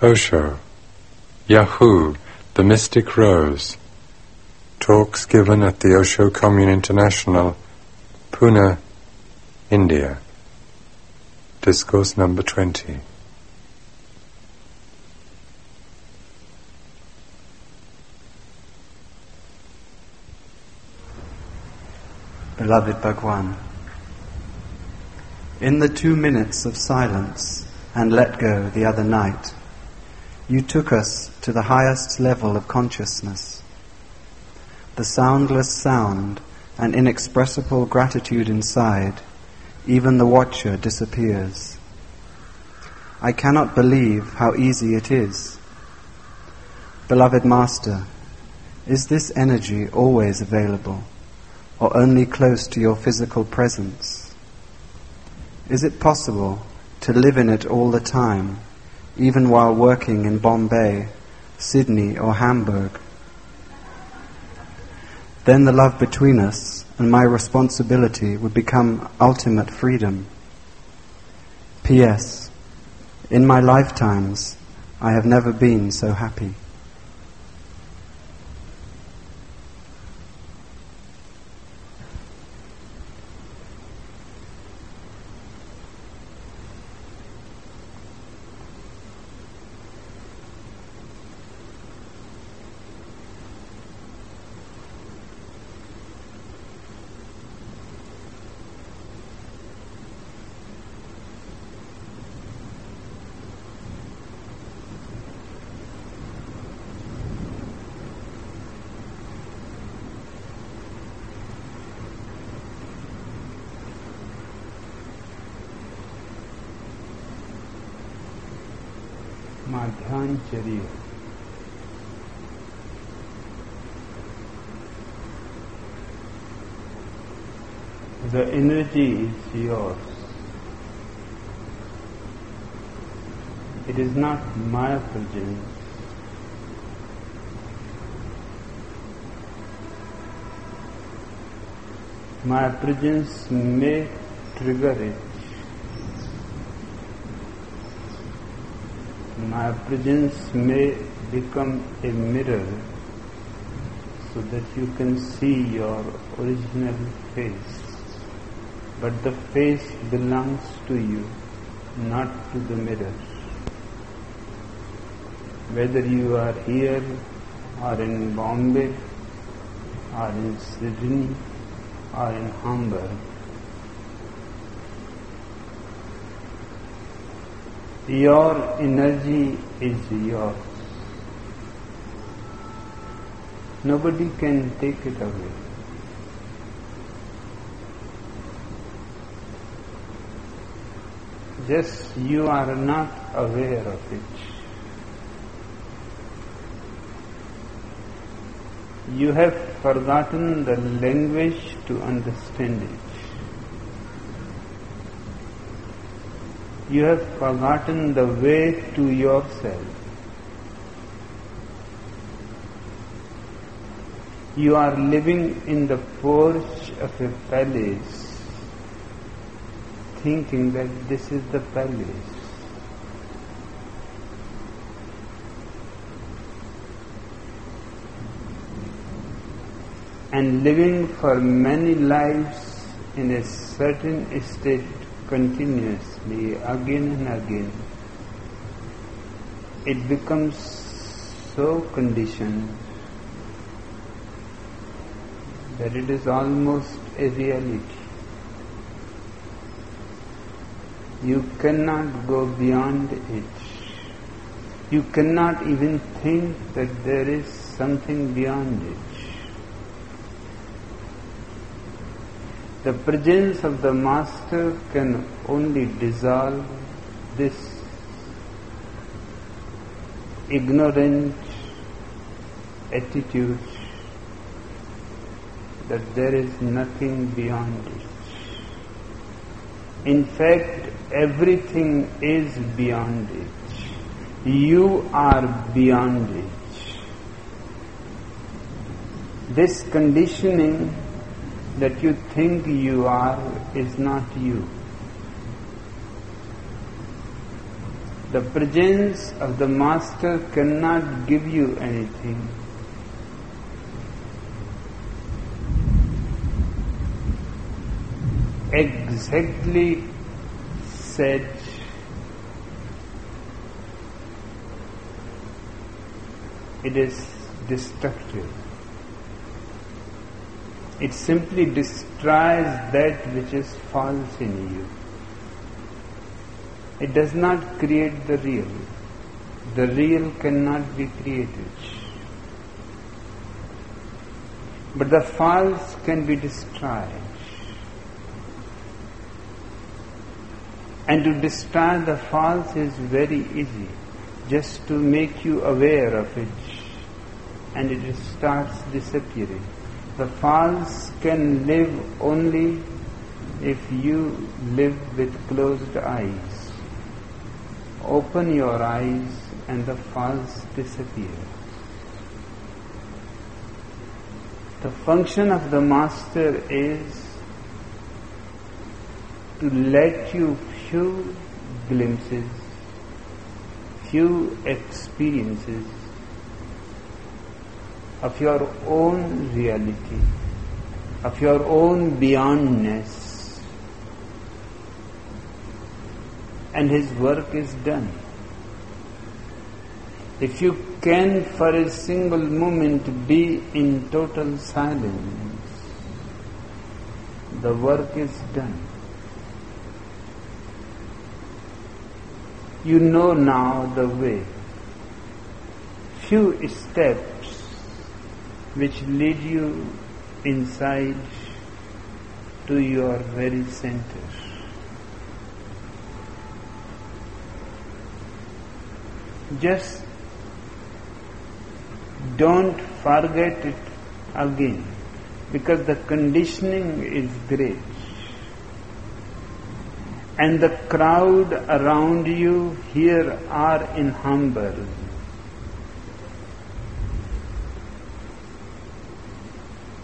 Osho, Yaa-Hoo, The Mystic Rose. Talks given at the Osho Commune International, Pune, India. Discourse number 20. Beloved Bhagwan, in the two minutes of silence and let go the other night, you took us to the highest level of consciousness. The soundless sound and inexpressible gratitude inside, even the watcher disappears. I cannot believe how easy it is. Beloved Master, is this energy always available? or only close to your physical presence? Is it possible to live in it all the time, even while working in Bombay, Sydney, or Hamburg? Then the love between us and my responsibility would become ultimate freedom. P.S. In my lifetimes, I have never been so happy. माध्यांचर्य The energy is yours. It is not my presence. My presence may trigger it. My presence may become a mirror so that you can see your original face. But the face belongs to you, not to the mirror. Whether you are here or in Bombay or in Sydney or in Hamburg, Your energy is yours. Nobody can take it away. Just you are not aware of it. You have forgotten the language to understand it. You have forgotten the way to yourself. You are living in the porch of a palace, thinking that this is the palace. And living for many lives in a certain state continuously again and again, it becomes so conditioned that it is almost a reality. You cannot go beyond it. You cannot even think that there is something beyond it. The presence of the Master can only dissolve this ignorant attitude that there is nothing beyond it. In fact, everything is beyond it. You are beyond it. This conditioning that you think you are is not you. The presence of the Master cannot give you anything. Exactly said it is destructive. It simply destroys that which is false in you. It does not create the real. The real cannot be created. But the false can be destroyed. And to destroy the false is very easy, just to make you aware of it, and it starts disappearing. The false can live only if you live with closed eyes. Open your eyes and the false disappears. The function of the Master is to let you few glimpses, few experiences of your own reality, of your own beyondness, and his work is done. If you can for a single moment be in total silence, the work is done. You know now the way. Few steps which lead you inside to your very center. just don't forget it again because the conditioning is great. And the crowd around you here are in Hamburg.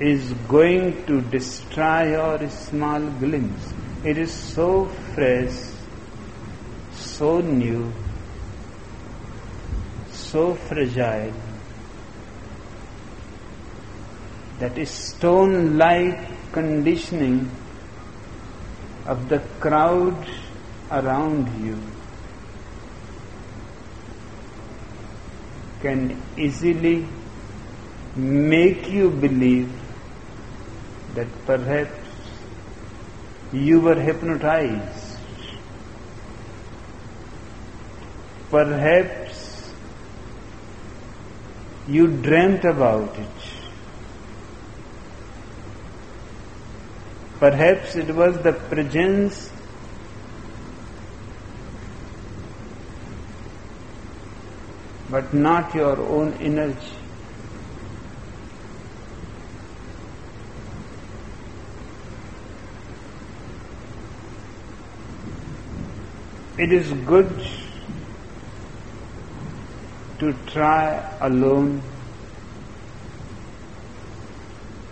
Is going to destroy your small glimpse. It is so fresh, so new, so fragile that stone like conditioning of the crowd around you can easily make you believe that perhaps you were hypnotized. Perhaps you dreamt about it. Perhaps it was the presence but not your own energy. It is good to try alone,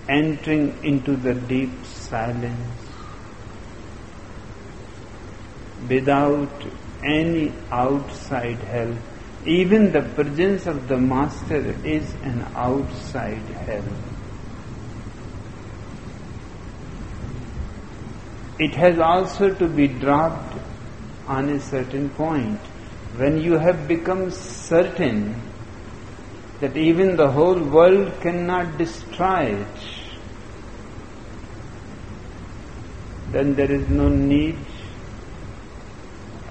entering into the deep silence without any outside help. Even the presence of the Master is an outside help. It has also to be dropped on a certain point when you have become certain that even the whole world cannot destroy it, then there is no need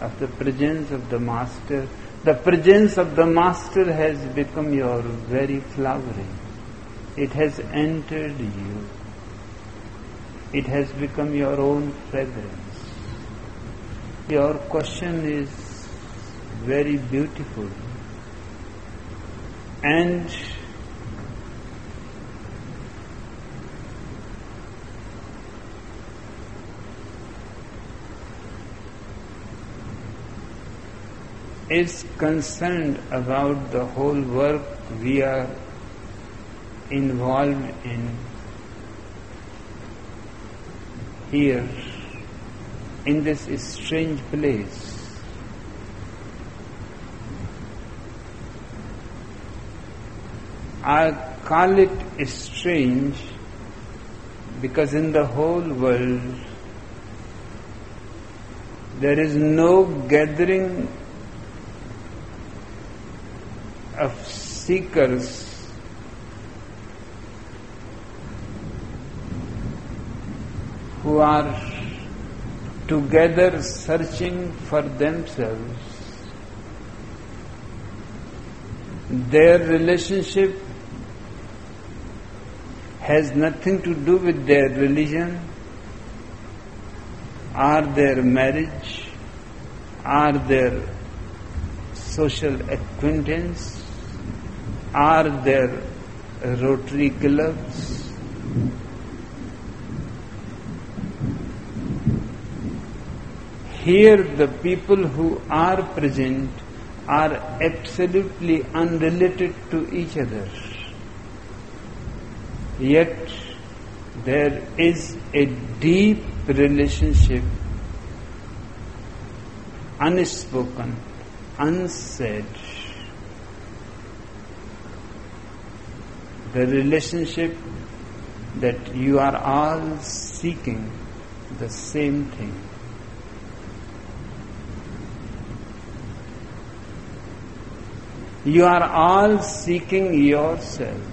of the presence of the Master. The presence of the Master has become your very flowering. It has entered you. It has become your own fragrance. Your question is very beautiful. And is concerned about the whole work we are involved in here in this strange place. I call it strange because in the whole world there is no gathering of seekers who are together searching for themselves. Their relationship has nothing to do with their religion or their marriage or their social acquaintance or their Rotary clubs. Here the people who are present are absolutely unrelated to each other. Yet there is a deep relationship, unspoken, unsaid. The relationship that you are all seeking the same thing. You are all seeking yourselves.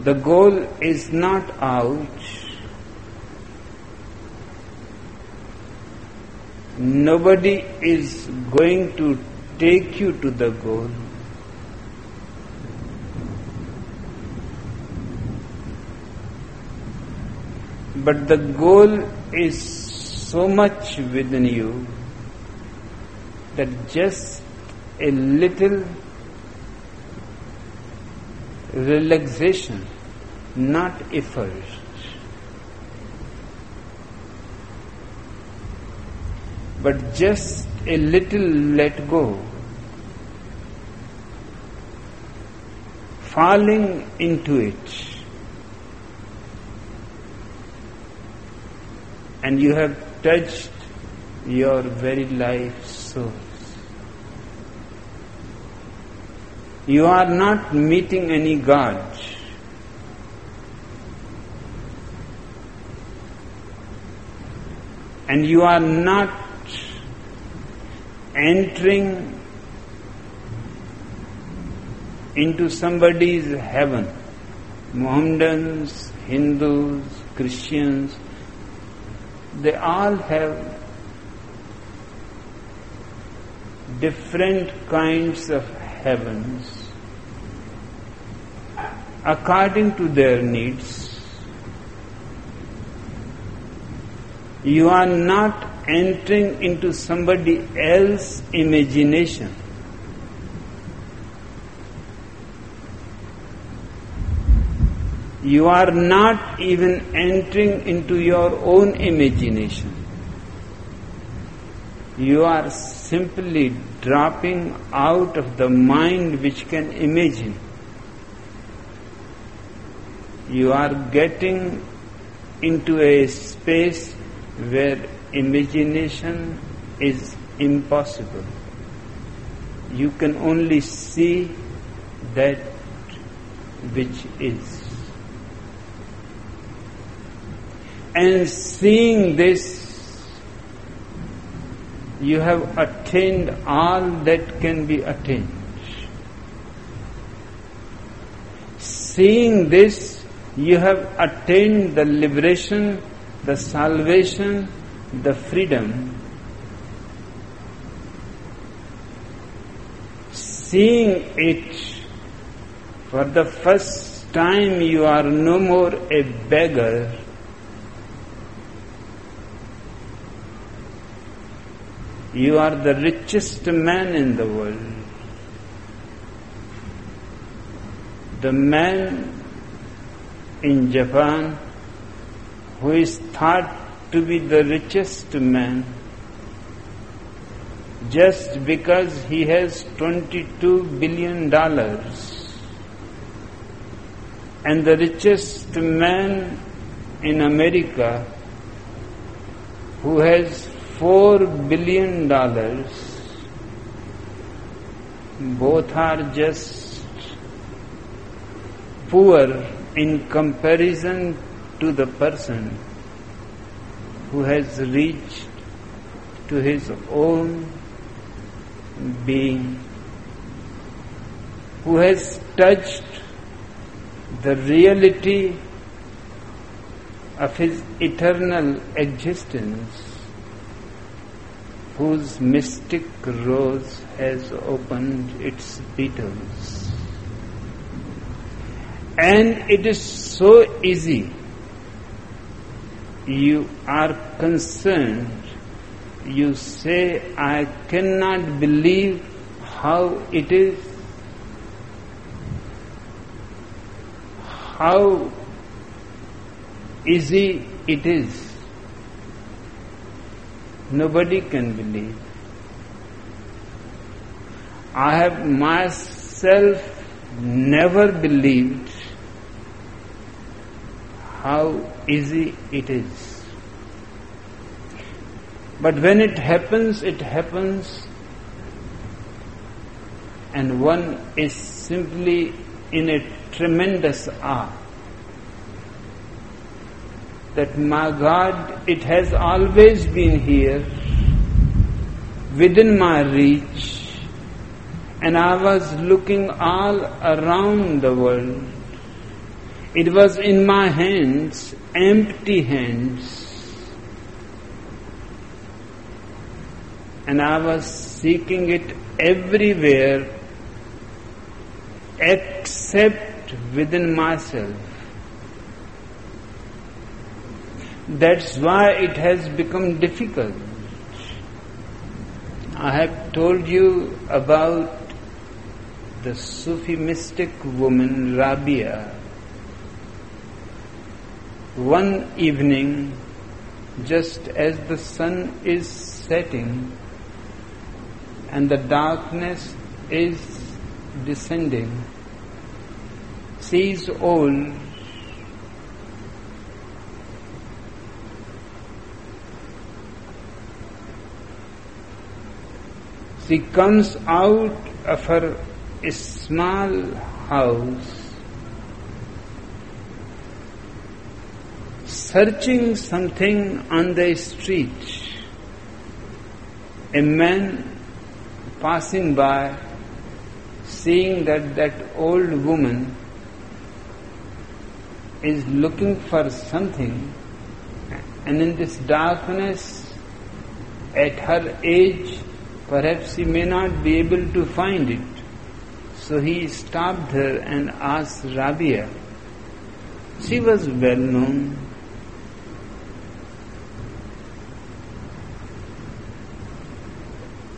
The goal is not out. Nobody is going to take you to the goal. But the goal is so much within you that just a little relaxation not effort. But just a little let go, falling into it, and you have touched your very life source. You are not meeting any God. and you are not entering into somebody's heaven. Mohammedans, Hindus, Christians, they all have different kinds of heavens according to their needs. You are not entering into somebody else's imagination. You are not even entering into your own imagination. You are simply dropping out of the mind which can imagine. You are getting into a space where imagination is impossible. You can only see that which is. And seeing this, you have attained all that can be attained. Seeing this, you have attained the liberation the salvation, the freedom, seeing it for the first time, you are no more a beggar. You are the richest man in the world. The man in Japan who is thought to be the richest man just because he has 22 billion dollars and the richest man in America who has 4 billion dollars. Both are just poor in comparison to the person who has reached to his own being, who has touched the reality of his eternal existence, whose mystic rose has opened its petals. And it is so easy. You are concerned. You say, I cannot believe how it is. How easy it is. Nobody can believe. I have myself never believed how easy it is. But when it happens, it happens, and one is simply in a tremendous awe that my God, it has always been here, within my reach, and I was looking all around the world. It was in my hands, empty hands. And I was seeking it everywhere except within myself. That's why it has become difficult. I have told you about the Sufi mystic woman Rabia. One evening, just as the sun is setting and the darkness is descending, she is old She comes out of her small house searching something on the street. A man passing by, seeing that that old woman is looking for something, and in this darkness, at her age, Perhaps he may not be able to find it. So he stopped her and asked Rabia. She was well known.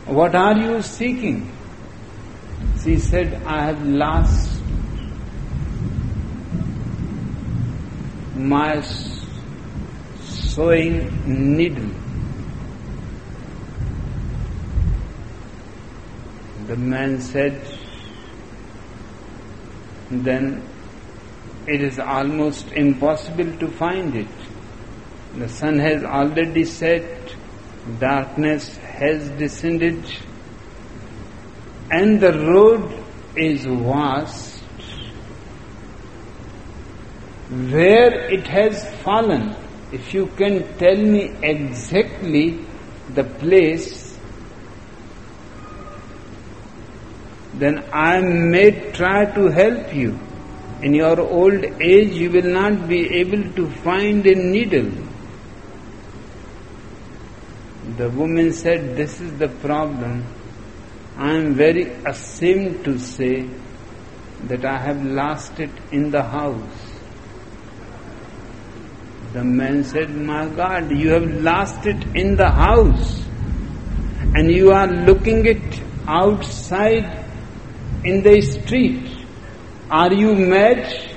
What are you seeking? She said, I have lost my sewing needle. The man said, then it is almost impossible to find it. The sun has already set, darkness has descended, and the road is vast. Where it has fallen, if you can tell me exactly the place then I may try to help you. In your old age, you will not be able to find a needle. The woman said, This is the problem. I am very ashamed to say that I have lost it in the house. The man said, My God, you have lost it in the house and you are looking it outside in the street. Are you mad?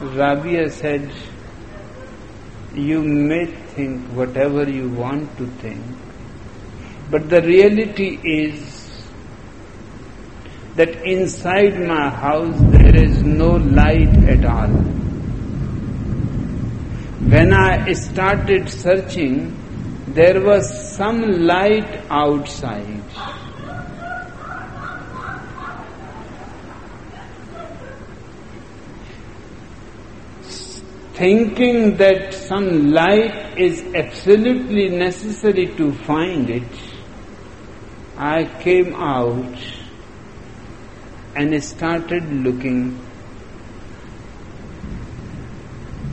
Rabia said, You may think whatever you want to think, but the reality is that inside my house there is no light at all. When I started searching, there was some light outside thinking that some light is absolutely necessary to find it, I came out and started looking.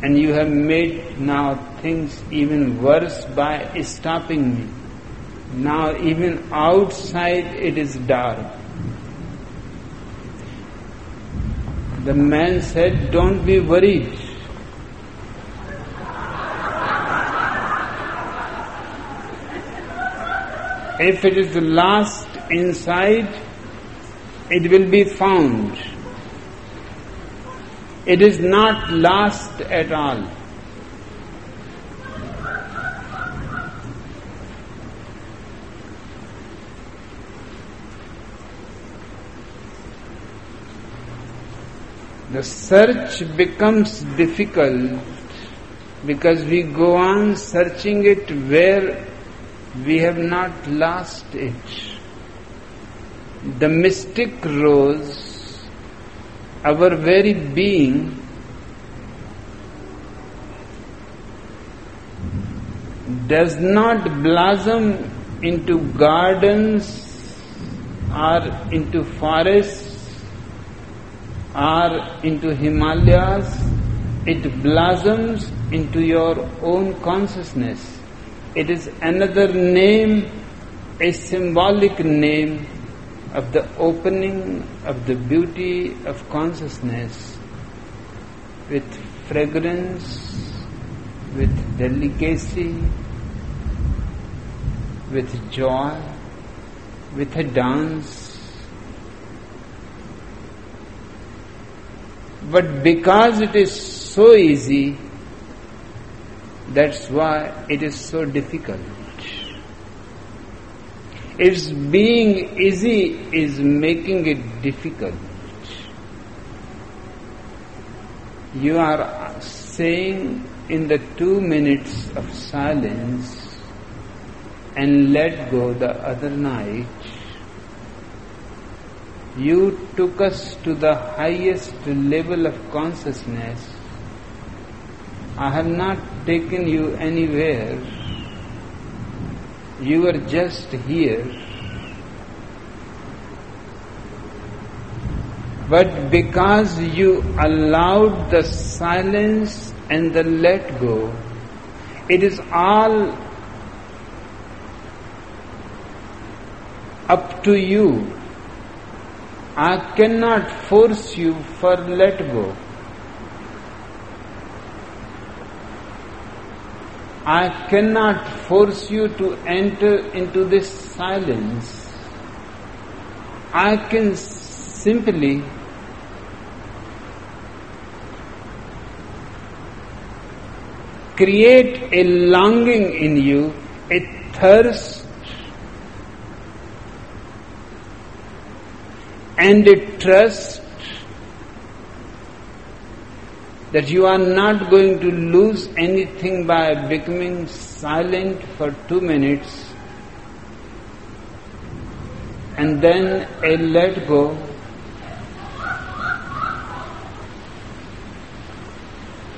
And you have made now things even worse by stopping me. Now, even outside it is dark. The man said, Don't be worried. If it is lost inside, it will be found. It is not lost at all. the search becomes difficult because we go on searching it where we have not lost it. The mystic rose, our very being, does not blossom into gardens or into forests or into Himalayas, it blossoms into your own consciousness. It is another name, a symbolic name of the opening of the beauty of consciousness with fragrance, with delicacy, with joy, with a dance. But because it is so easy, that's why it is so difficult. Its being easy is making it difficult. You are saying in the two minutes of silence and let go the other night you took us to the highest level of consciousness. I have not taken you anywhere. You are just here. But because you allowed the silence and the let go, it is all up to you I cannot force you for let go. I cannot force you to enter into this silence. I can simply create a longing in you, a thirst and a trust that you are not going to lose anything by becoming silent for two minutes and then a let go.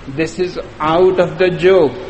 This is out of the joke.